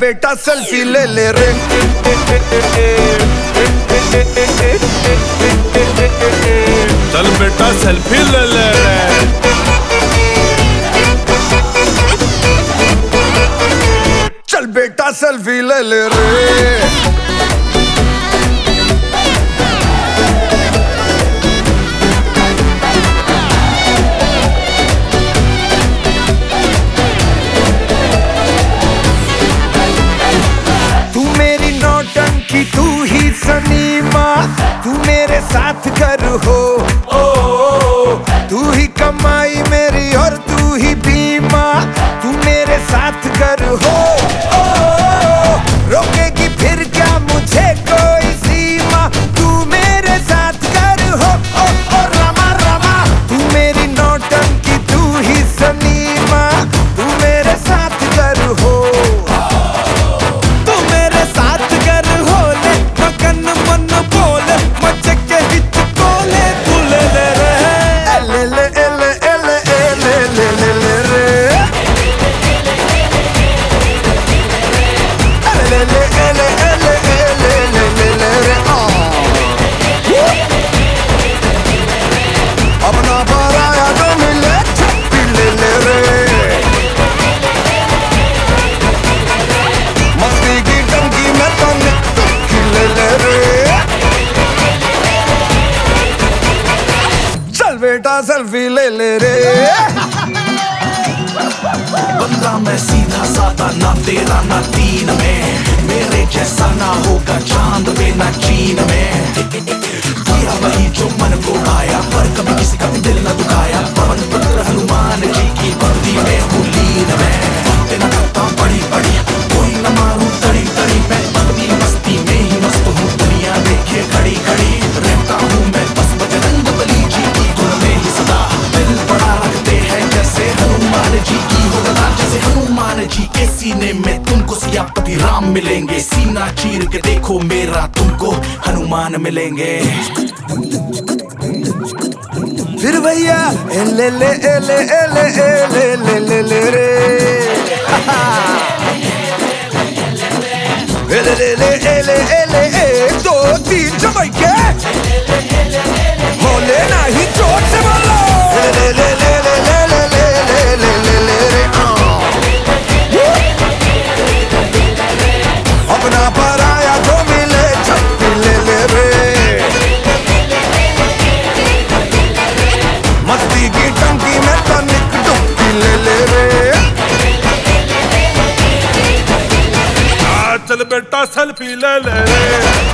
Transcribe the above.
बेटा सेल्फी ले ले रे। चल बेटा सेल्फी ले ले रे। चल बेटा सेल्फी ले ले रे। अपनी माँ तू मेरे साथ कर हो। ओ, तू ही कमाई मेरी और तू ही बीमा तू मेरे साथ कर हो। सेल्फी ले ले रे। बंदा मैं सीधा साधा ना, तेरा ना तीन में। मेरे जैसा ना होगा चाँद में ना चीन में। प्रजापति राम मिलेंगे। सीना चीर के देखो मेरा तुमको, हनुमान मिलेंगे। फिर भैया ले ले ले ले ले ले ले ले, रे। ले ले ले ले ले ले दो, तीन जमाई pilelere